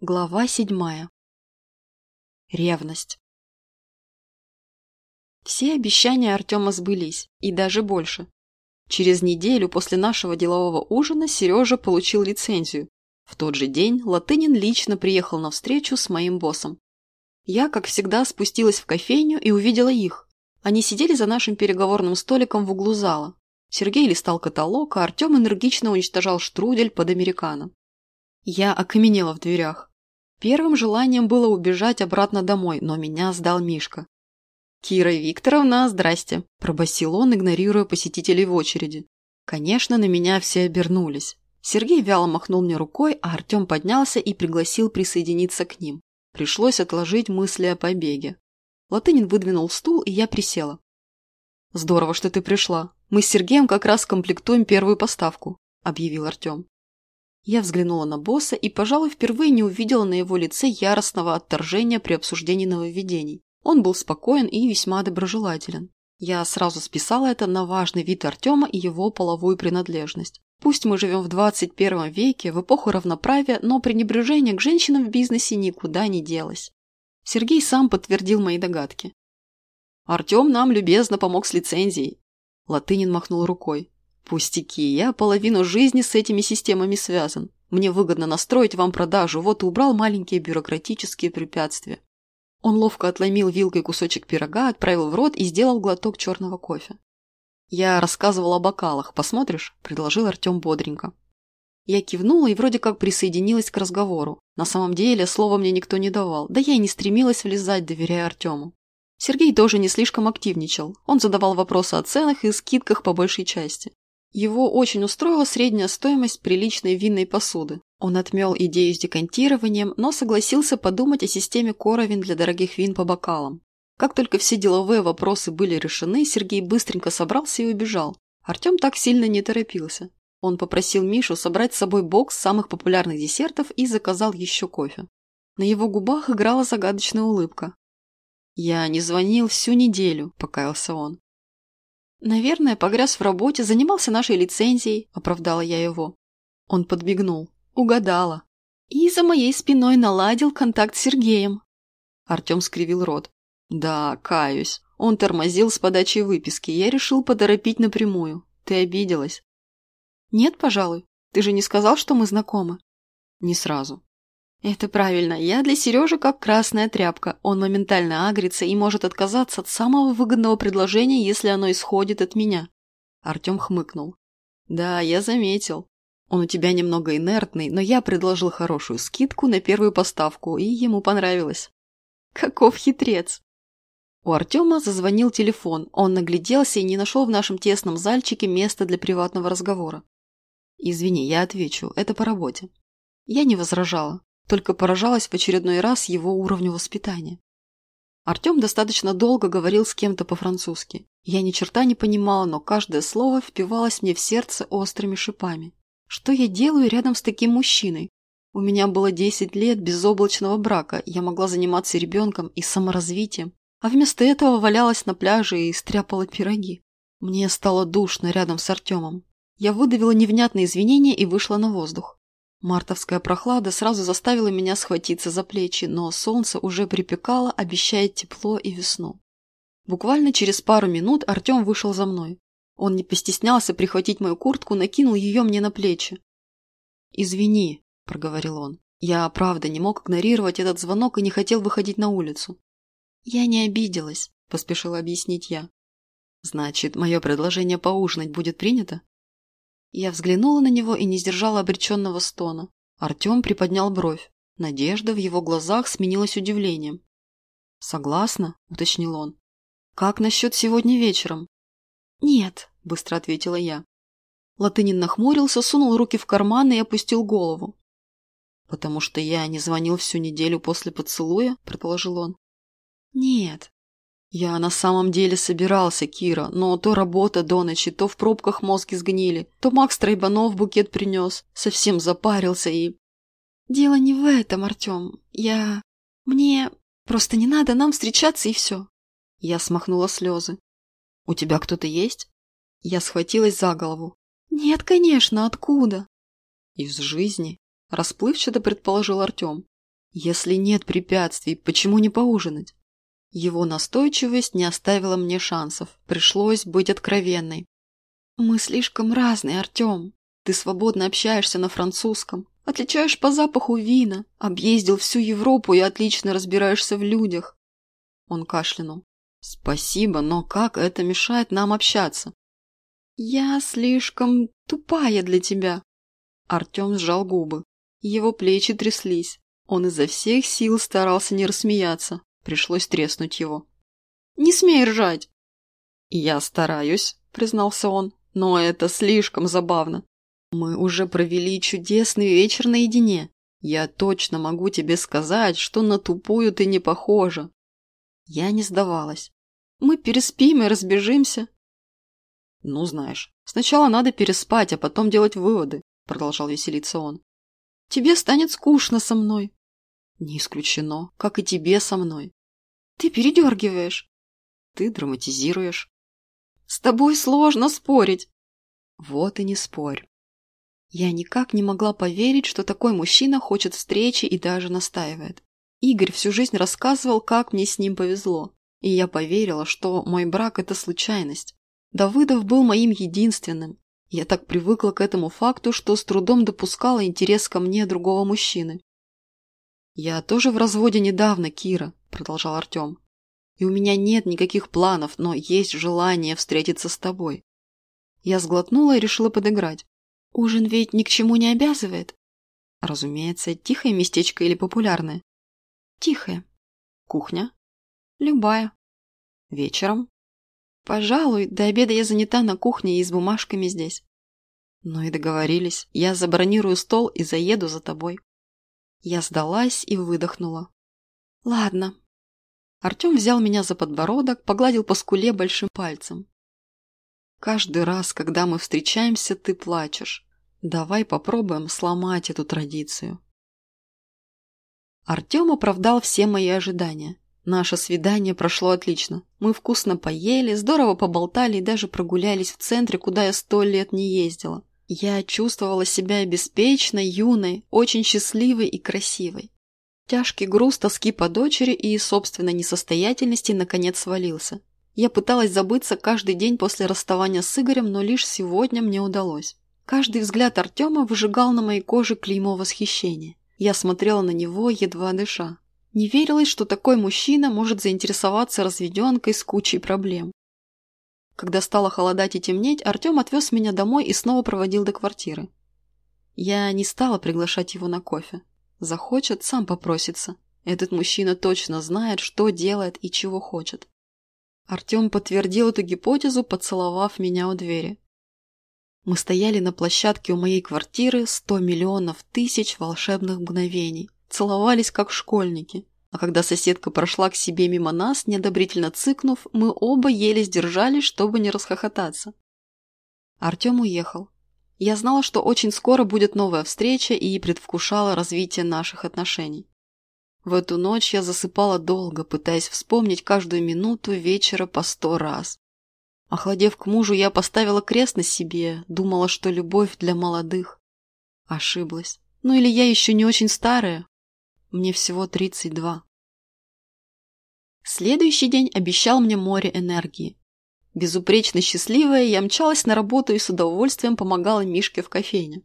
Глава седьмая. Ревность. Все обещания Артема сбылись, и даже больше. Через неделю после нашего делового ужина Сережа получил лицензию. В тот же день Латынин лично приехал на встречу с моим боссом. Я, как всегда, спустилась в кофейню и увидела их. Они сидели за нашим переговорным столиком в углу зала. Сергей листал каталог, а Артем энергично уничтожал штрудель под американо. Я окаменела в дверях. Первым желанием было убежать обратно домой, но меня сдал Мишка. «Кира Викторовна, здрасте!» – пробасил он, игнорируя посетителей в очереди. Конечно, на меня все обернулись. Сергей вяло махнул мне рукой, а Артем поднялся и пригласил присоединиться к ним. Пришлось отложить мысли о побеге. Латынин выдвинул стул, и я присела. «Здорово, что ты пришла. Мы с Сергеем как раз комплектуем первую поставку», – объявил Артем. Я взглянула на босса и, пожалуй, впервые не увидела на его лице яростного отторжения при обсуждении нововведений. Он был спокоен и весьма доброжелателен. Я сразу списала это на важный вид Артема и его половую принадлежность. Пусть мы живем в 21 веке, в эпоху равноправия, но пренебрежение к женщинам в бизнесе никуда не делось. Сергей сам подтвердил мои догадки. «Артем нам любезно помог с лицензией». Латынин махнул рукой. Пустяки, я половину жизни с этими системами связан. Мне выгодно настроить вам продажу, вот и убрал маленькие бюрократические препятствия. Он ловко отломил вилкой кусочек пирога, отправил в рот и сделал глоток черного кофе. «Я рассказывал о бокалах. Посмотришь?» – предложил Артем бодренько. Я кивнула и вроде как присоединилась к разговору. На самом деле, слова мне никто не давал, да я и не стремилась влезать, доверяя Артему. Сергей тоже не слишком активничал. Он задавал вопросы о ценах и скидках по большей части. Его очень устроила средняя стоимость приличной винной посуды. Он отмел идею с декантированием, но согласился подумать о системе коровин для дорогих вин по бокалам. Как только все деловые вопросы были решены, Сергей быстренько собрался и убежал. Артем так сильно не торопился. Он попросил Мишу собрать с собой бокс самых популярных десертов и заказал еще кофе. На его губах играла загадочная улыбка. «Я не звонил всю неделю», – покаялся он. «Наверное, погряз в работе, занимался нашей лицензией», – оправдала я его. Он подбегнул. «Угадала. И за моей спиной наладил контакт с Сергеем». Артем скривил рот. «Да, каюсь. Он тормозил с подачей выписки. Я решил поторопить напрямую. Ты обиделась?» «Нет, пожалуй. Ты же не сказал, что мы знакомы?» «Не сразу. Это правильно. Я для Сережи как красная тряпка. Он моментально агрится и может отказаться от самого выгодного предложения, если оно исходит от меня. Артем хмыкнул. Да, я заметил. Он у тебя немного инертный, но я предложил хорошую скидку на первую поставку, и ему понравилось. Каков хитрец. У Артема зазвонил телефон. Он нагляделся и не нашел в нашем тесном зальчике места для приватного разговора. «Извини, я отвечу. Это по работе». Я не возражала. Только поражалась в очередной раз его уровню воспитания. Артем достаточно долго говорил с кем-то по-французски. Я ни черта не понимала, но каждое слово впивалось мне в сердце острыми шипами. Что я делаю рядом с таким мужчиной? У меня было 10 лет безоблачного брака, я могла заниматься ребенком и саморазвитием, а вместо этого валялась на пляже и стряпала пироги. Мне стало душно рядом с Артемом. Я выдавила невнятные извинения и вышла на воздух. Мартовская прохлада сразу заставила меня схватиться за плечи, но солнце уже припекало, обещая тепло и весну. Буквально через пару минут Артем вышел за мной. Он не постеснялся прихватить мою куртку, накинул ее мне на плечи. «Извини», – проговорил он. «Я, правда, не мог игнорировать этот звонок и не хотел выходить на улицу». «Я не обиделась», – поспешила объяснить я. «Значит, мое предложение поужинать будет принято?» Я взглянула на него и не сдержала обреченного стона. Артем приподнял бровь. Надежда в его глазах сменилась удивлением. «Согласна?» – уточнил он. «Как насчет сегодня вечером?» «Нет», – быстро ответила я. Латынин нахмурился, сунул руки в карманы и опустил голову. «Потому что я не звонил всю неделю после поцелуя?» – предположил он. «Нет, я на самом деле собирался, Кира, но то работа до ночи, то в пробках мозги сгнили, то Макс Тройбанов букет принес, совсем запарился и... Дело не в этом, Артем. Я... Мне... Просто не надо нам встречаться и все. Я смахнула слезы. У тебя кто-то есть? Я схватилась за голову. Нет, конечно, откуда? Из жизни. Расплывчато предположил Артем. Если нет препятствий, почему не поужинать? Его настойчивость не оставила мне шансов. Пришлось быть откровенной. Мы слишком разные, Артем. Ты свободно общаешься на французском, отличаешь по запаху вина, объездил всю Европу и отлично разбираешься в людях. Он кашлянул. Спасибо, но как это мешает нам общаться? Я слишком тупая для тебя. Артем сжал губы. Его плечи тряслись. Он изо всех сил старался не рассмеяться. Пришлось треснуть его. «Не смей ржать!» «Я стараюсь», — признался он, — «но это слишком забавно. Мы уже провели чудесный вечер наедине. Я точно могу тебе сказать, что на тупую ты не похожа». Я не сдавалась. «Мы переспим и разбежимся». «Ну, знаешь, сначала надо переспать, а потом делать выводы», — продолжал веселиться он. «Тебе станет скучно со мной». «Не исключено, как и тебе со мной». «Ты передергиваешь». «Ты драматизируешь». «С тобой сложно спорить». «Вот и не спорь». Я никак не могла поверить, что такой мужчина хочет встречи и даже настаивает. Игорь всю жизнь рассказывал, как мне с ним повезло. И я поверила, что мой брак – это случайность. Давыдов был моим единственным. Я так привыкла к этому факту, что с трудом допускала интерес ко мне другого мужчины. «Я тоже в разводе недавно, Кира», – продолжал Артем. «И у меня нет никаких планов, но есть желание встретиться с тобой». Я сглотнула и решила подыграть. Ужин ведь ни к чему не обязывает. Разумеется, тихое местечко или популярное? Тихое. Кухня? Любая. Вечером? Пожалуй, до обеда я занята на кухне и с бумажками здесь. Ну и договорились. Я забронирую стол и заеду за тобой. Я сдалась и выдохнула. Ладно. Артем взял меня за подбородок, погладил по скуле большим пальцем. Каждый раз, когда мы встречаемся, ты плачешь. Давай попробуем сломать эту традицию. Артем оправдал все мои ожидания. Наше свидание прошло отлично. Мы вкусно поели, здорово поболтали и даже прогулялись в центре, куда я сто лет не ездила. Я чувствовала себя беспечной, юной, очень счастливой и красивой. Тяжкий груз тоски по дочери и собственной несостоятельности наконец свалился. Я пыталась забыться каждый день после расставания с Игорем, но лишь сегодня мне удалось. Каждый взгляд Артема выжигал на моей коже клеймо восхищения. Я смотрела на него, едва дыша. Не верилось, что такой мужчина может заинтересоваться разведенкой с кучей проблем. Когда стало холодать и темнеть, Артем отвез меня домой и снова проводил до квартиры. Я не стала приглашать его на кофе. Захочет, сам попросится. Этот мужчина точно знает, что делает и чего хочет. Артем подтвердил эту гипотезу, поцеловав меня у двери. Мы стояли на площадке у моей квартиры сто миллионов тысяч волшебных мгновений, целовались как школьники. А когда соседка прошла к себе мимо нас, неодобрительно цыкнув, мы оба еле сдержались, чтобы не расхохотаться. Артем уехал. Я знала, что очень скоро будет новая встреча и предвкушала развитие наших отношений. В эту ночь я засыпала долго, пытаясь вспомнить каждую минуту вечера по сто раз. Охладев к мужу, я поставила крест на себе, думала, что любовь для молодых. Ошиблась. Ну или я еще не очень старая. Мне всего тридцать два. Следующий день обещал мне море энергии. Безупречно счастливая, я мчалась на работу и с удовольствием помогала Мишке в кофейне.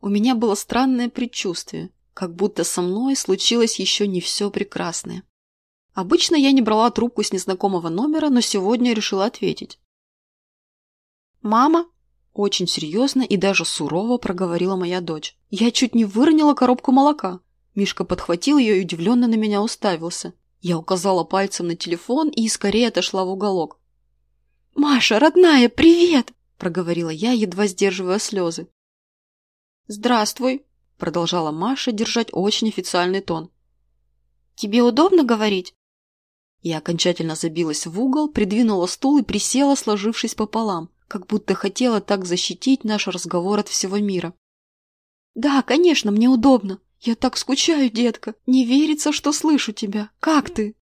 У меня было странное предчувствие как будто со мной случилось еще не все прекрасное. Обычно я не брала трубку с незнакомого номера, но сегодня решила ответить. «Мама?» – очень серьезно и даже сурово проговорила моя дочь. «Я чуть не выронила коробку молока». Мишка подхватил ее и удивленно на меня уставился. Я указала пальцем на телефон и скорее отошла в уголок. «Маша, родная, привет!» – проговорила я, едва сдерживая слезы. «Здравствуй!» продолжала Маша держать очень официальный тон. «Тебе удобно говорить?» Я окончательно забилась в угол, придвинула стул и присела, сложившись пополам, как будто хотела так защитить наш разговор от всего мира. «Да, конечно, мне удобно. Я так скучаю, детка. Не верится, что слышу тебя. Как ты?»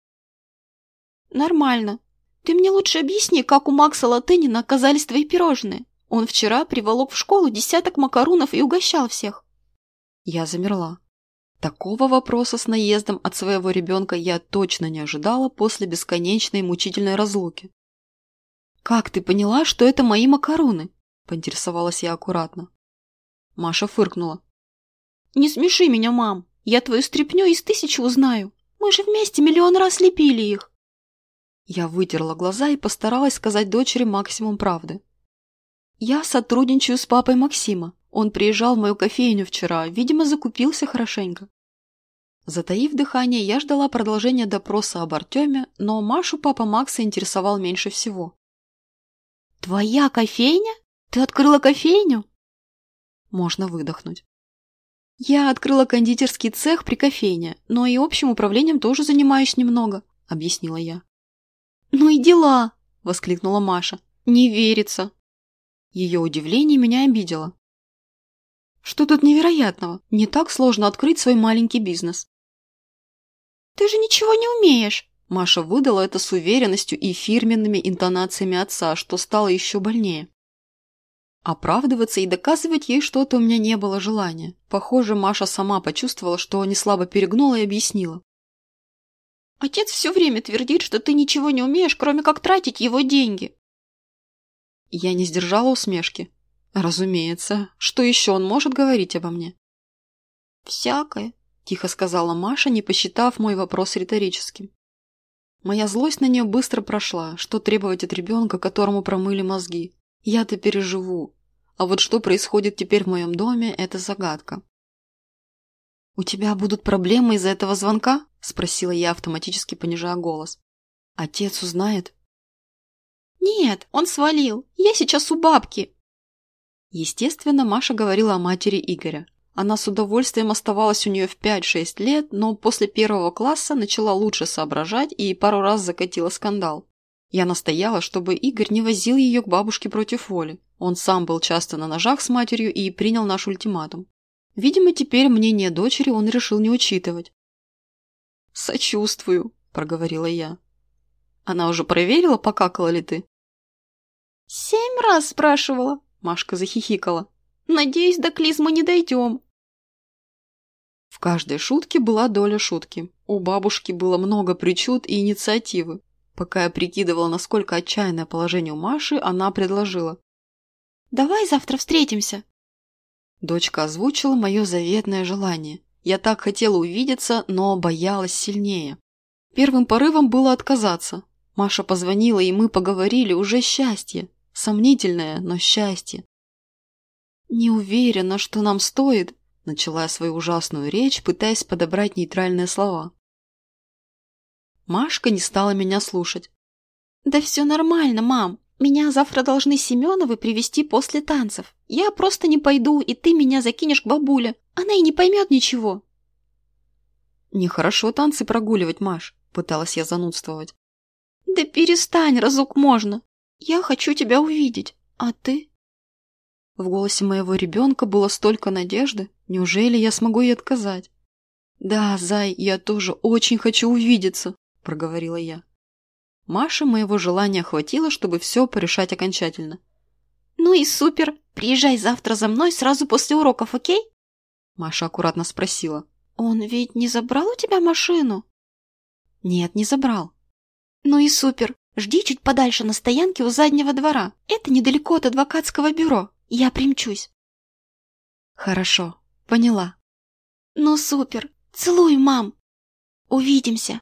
«Нормально. Ты мне лучше объясни, как у Макса Латынина оказались твои пирожные. Он вчера приволок в школу десяток макарунов и угощал всех. Я замерла. Такого вопроса с наездом от своего ребенка я точно не ожидала после бесконечной мучительной разлуки. «Как ты поняла, что это мои макароны?» – поинтересовалась я аккуратно. Маша фыркнула. «Не смеши меня, мам. Я твою стряпню из тысячи узнаю. Мы же вместе миллион раз лепили их». Я вытерла глаза и постаралась сказать дочери максимум правды. «Я сотрудничаю с папой Максима. Он приезжал в мою кофейню вчера, видимо, закупился хорошенько. Затаив дыхание, я ждала продолжения допроса об Артеме, но Машу папа Макса интересовал меньше всего. «Твоя кофейня? Ты открыла кофейню?» Можно выдохнуть. «Я открыла кондитерский цех при кофейне, но и общим управлением тоже занимаюсь немного», — объяснила я. «Ну и дела!» — воскликнула Маша. «Не верится!» Ее удивление меня обидело. Что тут невероятного? Не так сложно открыть свой маленький бизнес. «Ты же ничего не умеешь!» Маша выдала это с уверенностью и фирменными интонациями отца, что стало еще больнее. Оправдываться и доказывать ей что-то у меня не было желания. Похоже, Маша сама почувствовала, что не слабо перегнула и объяснила. «Отец все время твердит, что ты ничего не умеешь, кроме как тратить его деньги». Я не сдержала усмешки. Разумеется. Что еще он может говорить обо мне? Всякое, тихо сказала Маша, не посчитав мой вопрос риторическим. Моя злость на нее быстро прошла. Что требовать от ребенка, которому промыли мозги? Я-то переживу. А вот что происходит теперь в моем доме, это загадка. «У тебя будут проблемы из-за этого звонка?» – спросила я, автоматически понижая голос. «Отец узнает?» «Нет, он свалил. Я сейчас у бабки», Естественно, Маша говорила о матери Игоря. Она с удовольствием оставалась у нее в 5-6 лет, но после первого класса начала лучше соображать и пару раз закатила скандал. Я настояла, чтобы Игорь не возил ее к бабушке против воли. Он сам был часто на ножах с матерью и принял наш ультиматум. Видимо, теперь мнение дочери он решил не учитывать. «Сочувствую», – проговорила я. «Она уже проверила, покакала ли ты?» «Семь раз спрашивала», Машка захихикала. «Надеюсь, до клизмы не дойдем». В каждой шутке была доля шутки. У бабушки было много причуд и инициативы. Пока я прикидывала, насколько отчаянное положение у Маши, она предложила. «Давай завтра встретимся». Дочка озвучила мое заветное желание. Я так хотела увидеться, но боялась сильнее. Первым порывом было отказаться. Маша позвонила, и мы поговорили, уже счастье. Сомнительное, но счастье. «Не уверена, что нам стоит», – начала я свою ужасную речь, пытаясь подобрать нейтральные слова. Машка не стала меня слушать. «Да все нормально, мам. Меня завтра должны Семеновы привести после танцев. Я просто не пойду, и ты меня закинешь к бабуле. Она и не поймет ничего». «Нехорошо танцы прогуливать, Маш», – пыталась я занудствовать. «Да перестань, разок можно. «Я хочу тебя увидеть, а ты?» В голосе моего ребенка было столько надежды. Неужели я смогу ей отказать? «Да, Зай, я тоже очень хочу увидеться», – проговорила я. Маше моего желания хватило, чтобы все порешать окончательно. «Ну и супер! Приезжай завтра за мной сразу после уроков, окей?» Маша аккуратно спросила. «Он ведь не забрал у тебя машину?» «Нет, не забрал». «Ну и супер! Жди чуть подальше на стоянке у заднего двора. Это недалеко от адвокатского бюро. Я примчусь. Хорошо, поняла. Ну супер. Целую, мам. Увидимся.